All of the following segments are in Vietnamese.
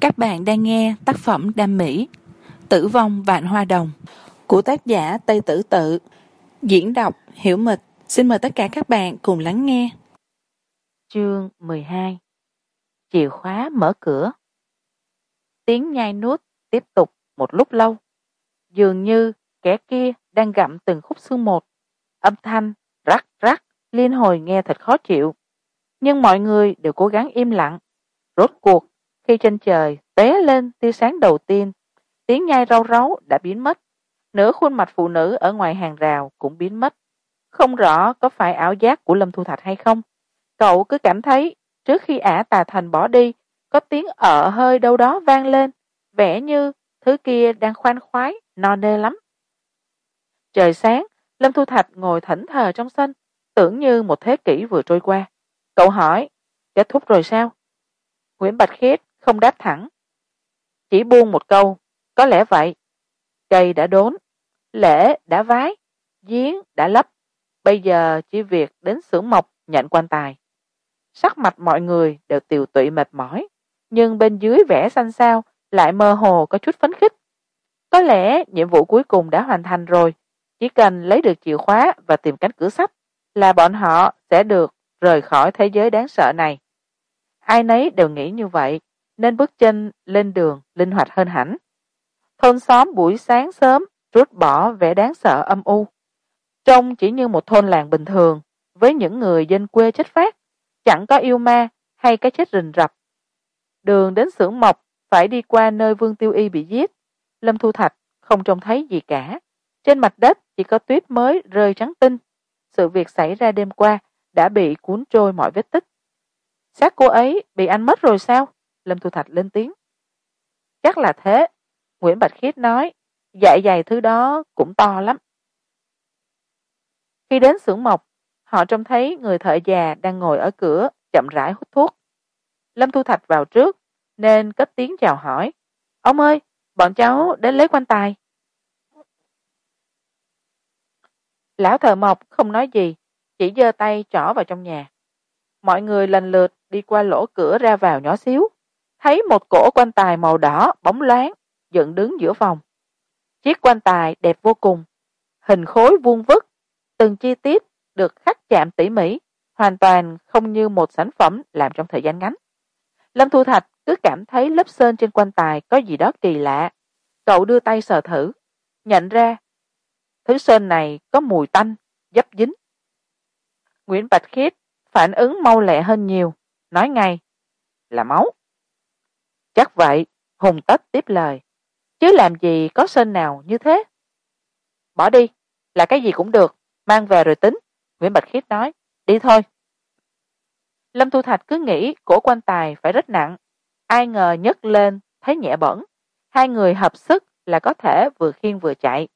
các bạn đang nghe tác phẩm đam mỹ, tử vong vạn hoa đồng, của tác giả tây tử tự. Diễn đọc hiểu mịch. Xin mời tất cả các bạn cùng lắng nghe. Chương mười hai. Chìa khóa mở cửa. Tiếng nhai nuốt tiếp tục một lúc lâu. Dường như kẻ kia đang gặm từng khúc xương một. Âm thanh rắc rắc, liên hồi nghe thật khó chịu. Nhưng mọi người đều cố gắng im lặng. Rốt cuộc khi trên trời té lên tia sáng đầu tiên, tiếng nhai rau ráu đã biến mất. Nửa khuôn mặt phụ nữ ở ngoài hàng rào cũng biến mất. Không rõ có phải ảo giác của lâm thu thạch hay không. Cậu cứ cảm thấy trước khi ả tà thành bỏ đi, có tiếng ợ hơi đâu đó vang lên, vẻ như thứ kia đang khoan khoái, no nê lắm. Trời sáng, lâm thu thạch ngồi thẫn thờ trong sân, tưởng như một thế kỷ vừa trôi qua. Cậu hỏi, kết thúc rồi sao? Nguyễn bạch khiết không đáp thẳng. Chỉ buông một câu, có lẽ vậy. Cây đã đốn, lễ đã vái, giếng đã lấp. Bây giờ chỉ việc đến xưởng mộc nhận quan tài. Sắc mặt mọi người đều tiều tụy mệt mỏi, nhưng bên dưới vẻ xanh xao lại mơ hồ có chút phấn khích. Có lẽ nhiệm vụ cuối cùng đã hoàn thành rồi, chỉ cần lấy được chìa khóa và tìm cánh cửa sắt là bọn họ sẽ được rời khỏi thế giới đáng sợ này. Ai nấy đều nghĩ như vậy nên bước chân lên đường linh hoạt hơn hẳn. Thôn xóm buổi sáng sớm rút bỏ vẻ đáng sợ âm u. Trông chỉ như một thôn làng bình thường, với những người dân quê chất phát chẳng có yêu ma hay cái chết rình rập. Đường đến xưởng mộc phải đi qua nơi vương tiêu y bị giết. Lâm thu thạch không trông thấy gì cả. Trên mặt đất chỉ có tuyết mới rơi trắng tinh. Sự việc xảy ra đêm qua đã bị cuốn trôi mọi vết tích. Xác cô ấy bị anh mất rồi sao? Lâm thu thạch lên tiếng. Chắc là thế, nguyễn bạch khiết nói dạ dày thứ đó cũng to lắm. Khi đến xưởng mộc, họ trông thấy người thợ già đang ngồi ở cửa, chậm rãi hút thuốc. Lâm thu thạch vào trước, nên cất tiếng chào hỏi. Ông ơi, bọn cháu đến lấy quan tài. Lão thợ mộc không nói gì, chỉ giơ tay trỏ vào trong nhà. Mọi người lần lượt đi qua lỗ cửa ra vào nhỏ xíu thấy một cổ quan tài màu đỏ bóng loáng dựng đứng giữa phòng. Chiếc quan tài đẹp vô cùng, hình khối vuông vức, từng chi tiết được khắc chạm tỉ mỉ, hoàn toàn không như một sản phẩm làm trong thời gian ngắn. Lâm thu thạch cứ cảm thấy lớp sơn trên quan tài có gì đó kỳ lạ. Cậu đưa tay sờ thử, nhận ra thứ sơn này có mùi tanh, dấp dính. Nguyễn bạch khiết phản ứng mau lẹ hơn nhiều, nói ngay, là máu chắc vậy, hùng tất tiếp lời. Chứ làm gì có sên nào như thế? Bỏ đi, là cái gì cũng được, mang về rồi tính, nguyễn bạch khiết nói. Đi thôi. Lâm thu thạch cứ nghĩ cổ quan tài phải rất nặng. Ai ngờ nhấc lên, thấy nhẹ bẩn. Hai người hợp sức là có thể vừa khiêng vừa chạy.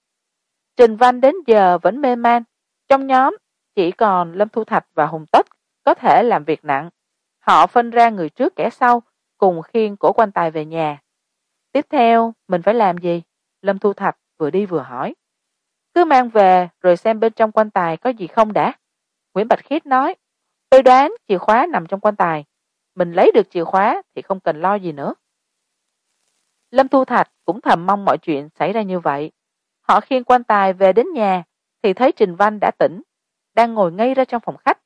Trình văn đến giờ vẫn mê man. Trong nhóm, chỉ còn lâm thu thạch và hùng tất có thể làm việc nặng. Họ phân ra người trước kẻ sau cùng khiêng cổ quan tài về nhà. Tiếp theo, mình phải làm gì? Lâm thu thạch vừa đi vừa hỏi. Cứ mang về, rồi xem bên trong quan tài có gì không đã. Nguyễn bạch khiết nói, tôi đoán chìa khóa nằm trong quan tài. Mình lấy được chìa khóa thì không cần lo gì nữa. Lâm thu thạch cũng thầm mong mọi chuyện xảy ra như vậy. Họ khiêng quan tài về đến nhà thì thấy trình văn đã tỉnh, đang ngồi ngay ra trong phòng khách.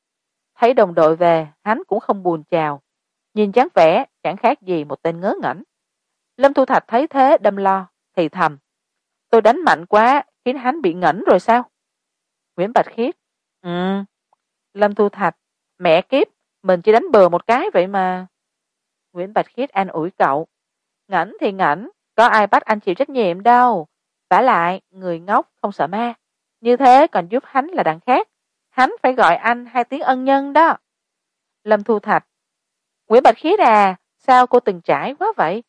Thấy đồng đội về, hắn cũng không buồn chào. Nhìn dáng vẻ chẳng khác gì một tên ngớ ngẩn. Lâm thu thạch thấy thế đâm lo, thì thầm, tôi đánh mạnh quá, khiến hắn bị ngẩn rồi sao? Nguyễn bạch khiết ừ. Lâm thu thạch, mẹ kiếp, mình chỉ đánh bừa một cái vậy mà. Nguyễn bạch khiết an ủi cậu, ngẩn thì ngẩn, có ai bắt anh chịu trách nhiệm đâu. Vả lại, người ngốc không sợ ma. Như thế còn giúp hắn là đằng khác. Hắn phải gọi anh hai tiếng ân nhân đó. Lâm thu thạch, nguyễn bạch khiết à sao cô từng trải quá vậy?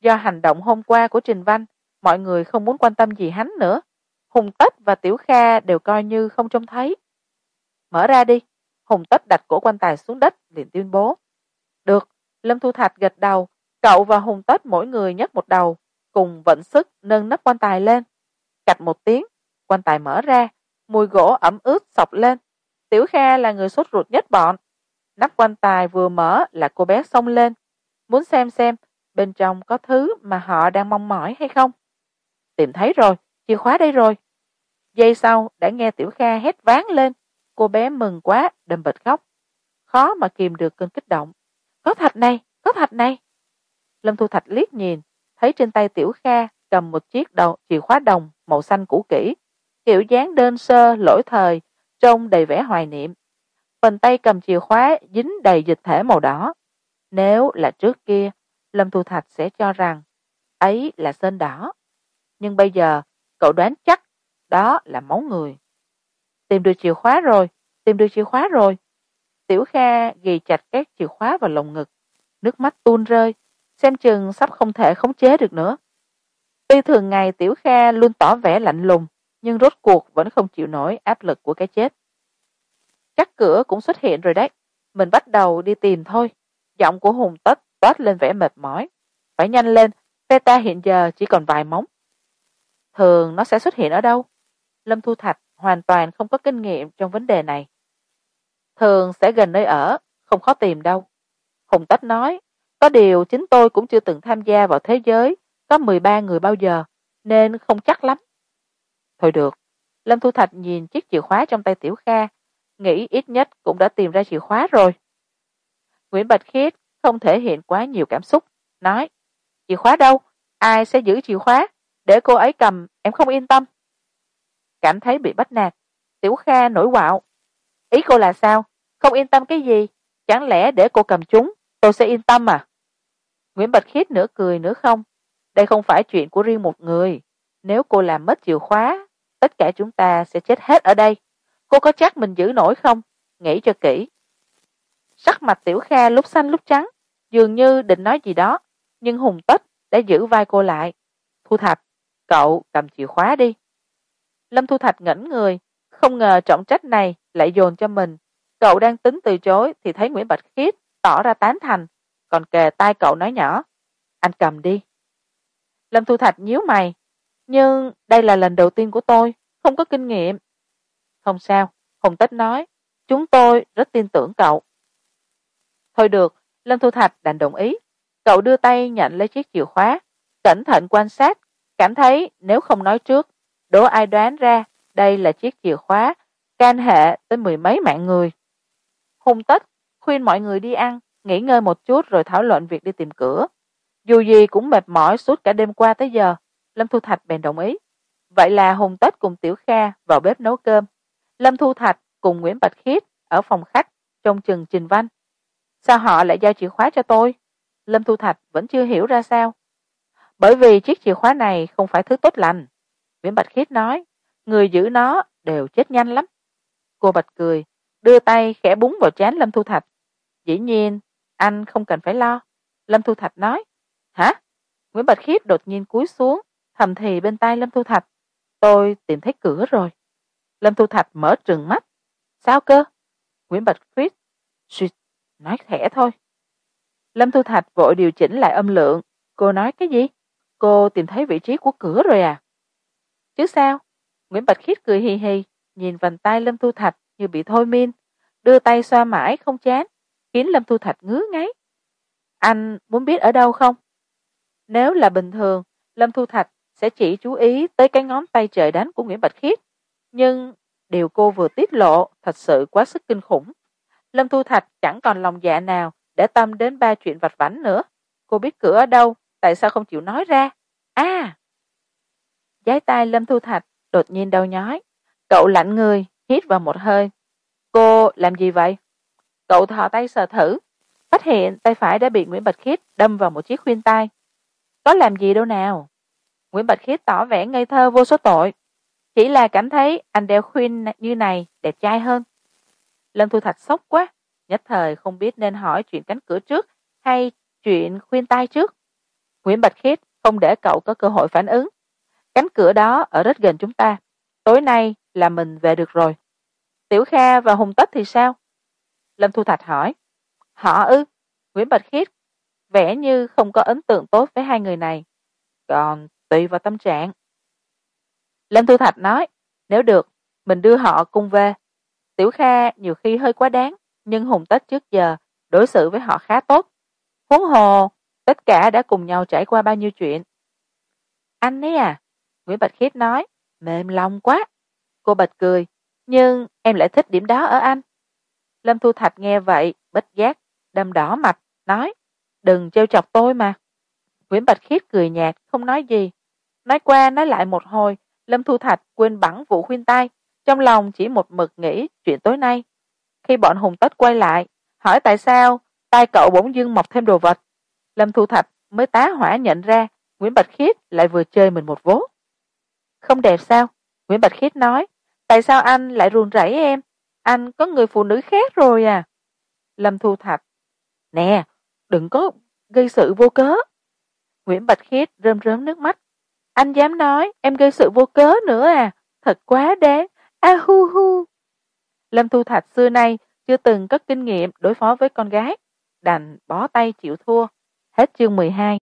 Do hành động hôm qua của trình văn, mọi người không muốn quan tâm gì hắn nữa. Hùng tất và tiểu kha đều coi như không trông thấy. Mở ra đi. Hùng tất đặt cổ quan tài xuống đất, liền tuyên bố. Được, lâm thu thạch gật đầu. Cậu và hùng tất mỗi người nhấc một đầu, cùng vận sức nâng nắp quan tài lên. Cạch một tiếng, quan tài mở ra, mùi gỗ ẩm ướt sọc lên. Tiểu kha là người sốt ruột nhất bọn. Nắp quan tài vừa mở là cô bé xông lên muốn xem xem bên trong có thứ mà họ đang mong mỏi hay không? Tìm thấy rồi, chìa khóa đây rồi. Giây sau đã nghe tiểu kha hét váng lên. Cô bé mừng quá đầm bịch khóc. Khó mà kìm được cơn kích động. Có thạch này, có thạch này. Lâm thu thạch liếc nhìn, thấy trên tay tiểu kha cầm một chiếc đầu, chìa khóa đồng màu xanh cũ kỹ. Kiểu dáng đơn sơ, lỗi thời, trông đầy vẻ hoài niệm. Phần tay cầm chìa khóa dính đầy dịch thể màu đỏ nếu là trước kia, lâm thu thạch sẽ cho rằng ấy là sơn đỏ. Nhưng bây giờ, cậu đoán chắc đó là máu người. Tìm được chìa khóa rồi, tìm được chìa khóa rồi. Tiểu kha ghi chặt các chìa khóa vào lồng ngực. Nước mắt tuôn rơi, xem chừng sắp không thể khống chế được nữa. Tuy thường ngày tiểu kha luôn tỏ vẻ lạnh lùng, nhưng rốt cuộc vẫn không chịu nổi áp lực của cái chết. Chắc cửa cũng xuất hiện rồi đấy. Mình bắt đầu đi tìm thôi giọng của hùng tất toát lên vẻ mệt mỏi. Phải nhanh lên phe ta hiện giờ chỉ còn vài móng. Thường nó sẽ xuất hiện ở đâu? Lâm thu thạch hoàn toàn không có kinh nghiệm trong vấn đề này. Thường sẽ gần nơi ở, không khó tìm đâu. Hùng tất nói, có điều chính tôi cũng chưa từng tham gia vào thế giới, có mười ba người bao giờ, nên không chắc lắm. Thôi được, lâm thu thạch nhìn chiếc chìa khóa trong tay tiểu kha, nghĩ ít nhất cũng đã tìm ra chìa khóa rồi nguyễn bạch khiết không thể hiện quá nhiều cảm xúc, nói, chìa khóa đâu? Ai sẽ giữ chìa khóa? Để cô ấy cầm, em không yên tâm. Cảm thấy bị bắt nạt, tiểu kha nổi quạo, ý cô là sao? Không yên tâm cái gì? Chẳng lẽ để cô cầm chúng, tôi sẽ yên tâm à? Nguyễn bạch khiết nửa cười nửa không, đây không phải chuyện của riêng một người. Nếu cô làm mất chìa khóa, tất cả chúng ta sẽ chết hết ở đây. Cô có chắc mình giữ nổi không? Nghĩ cho kỹ sắc mặt tiểu kha lúc xanh lúc trắng, dường như định nói gì đó, nhưng hùng tất đã giữ vai cô lại. Thu thạch, cậu cầm chìa khóa đi. Lâm thu thạch ngẩng người, không ngờ trọng trách này lại dồn cho mình. Cậu đang tính từ chối thì thấy nguyễn bạch khiết tỏ ra tán thành, còn kề tai cậu nói nhỏ, anh cầm đi. Lâm thu thạch nhíu mày, nhưng đây là lần đầu tiên của tôi, không có kinh nghiệm. Không sao, hùng tích nói, chúng tôi rất tin tưởng cậu thôi được, lâm thu thạch đành đồng ý. Cậu đưa tay nhận lấy chiếc chìa khóa, cẩn thận quan sát, cảm thấy nếu không nói trước, đố ai đoán ra đây là chiếc chìa khóa can hệ tới mười mấy mạng người. Hùng tất khuyên mọi người đi ăn, nghỉ ngơi một chút rồi thảo luận việc đi tìm cửa. Dù gì cũng mệt mỏi suốt cả đêm qua tới giờ, lâm thu thạch bèn đồng ý. Vậy là hùng tất cùng tiểu kha vào bếp nấu cơm. Lâm thu thạch cùng nguyễn bạch khiết ở phòng khách trong chừng trình văn sao họ lại giao chìa khóa cho tôi? Lâm thu thạch vẫn chưa hiểu ra sao. Bởi vì chiếc chìa khóa này không phải thứ tốt lành. Nguyễn bạch khiết nói, người giữ nó đều chết nhanh lắm. Cô bạch cười, đưa tay khẽ búng vào trán lâm thu thạch. Dĩ nhiên, anh không cần phải lo. Lâm thu thạch nói, hả? Nguyễn bạch khiết đột nhiên cúi xuống, thầm thì bên tai lâm thu thạch. Tôi tìm thấy cửa rồi. Lâm thu thạch mở trừng mắt. Sao cơ? Nguyễn bạch khiết suýt nói khẽ thôi. Lâm thu thạch vội điều chỉnh lại âm lượng. Cô nói cái gì? Cô tìm thấy vị trí của cửa rồi à? Chứ sao? Nguyễn bạch khiết cười hì hì, nhìn vành tay lâm thu thạch như bị thôi miên, đưa tay xoa mãi không chán, khiến lâm thu thạch ngứa ngáy. Anh muốn biết ở đâu không? Nếu là bình thường, lâm thu thạch sẽ chỉ chú ý tới cái ngón tay trời đánh của nguyễn bạch khiết. Nhưng điều cô vừa tiết lộ thật sự quá sức kinh khủng lâm thu thạch chẳng còn lòng dạ nào để tâm đến ba chuyện vặt vãnh nữa. Cô biết cửa ở đâu, tại sao không chịu nói ra? À! Giái tay lâm thu thạch đột nhiên đau nhói. Cậu lạnh người, hít vào một hơi. Cô làm gì vậy? Cậu thò tay sờ thử. Phát hiện tay phải đã bị nguyễn bạch khiết đâm vào một chiếc khuyên tai. Có làm gì đâu nào. Nguyễn bạch khiết tỏ vẻ ngây thơ vô số tội. Chỉ là cảm thấy anh đeo khuyên như này đẹp trai hơn lâm thu thạch sốc quá, nhất thời không biết nên hỏi chuyện cánh cửa trước hay chuyện khuyên tai trước. Nguyễn bạch khiết không để cậu có cơ hội phản ứng. Cánh cửa đó ở rất gần chúng ta, tối nay là mình về được rồi. Tiểu kha và hùng tất thì sao? Lâm thu thạch hỏi. Họ ư? Nguyễn bạch khiết, vẻ như không có ấn tượng tốt với hai người này. Còn tùy vào tâm trạng. Lâm thu thạch nói, nếu được, mình đưa họ cùng về tiểu kha nhiều khi hơi quá đáng, nhưng hùng tết trước giờ đối xử với họ khá tốt. Huống hồ, tất cả đã cùng nhau trải qua bao nhiêu chuyện. Anh ấy à nguyễn bạch khiết nói, mềm lòng quá. Cô bạch cười, nhưng em lại thích điểm đó ở anh. Lâm thu thạch nghe vậy bích giác, đâm đỏ mặt, nói, đừng trêu chọc tôi mà. Nguyễn bạch khiết cười nhạt, không nói gì. Nói qua nói lại một hồi, lâm thu thạch quên bẵng vụ khuyên tai trong lòng chỉ một mực nghĩ chuyện tối nay. Khi bọn hùng tất quay lại, hỏi tại sao tay cậu bỗng dưng mọc thêm đồ vật. Lâm thu thạch mới tá hỏa nhận ra nguyễn bạch khiết lại vừa chơi mình một vố. Không đẹp sao? Nguyễn bạch khiết nói, tại sao anh lại run rẩy em? Anh có người phụ nữ khác rồi à? Lâm thu thạch, nè, đừng có gây sự vô cớ. Nguyễn bạch khiết rơm rớm nước mắt, anh dám nói em gây sự vô cớ nữa à? Thật quá đáng a hu hu. Lâm thu thạch xưa nay chưa từng có kinh nghiệm đối phó với con gái, đành bó tay chịu thua. Hết chương mười hai.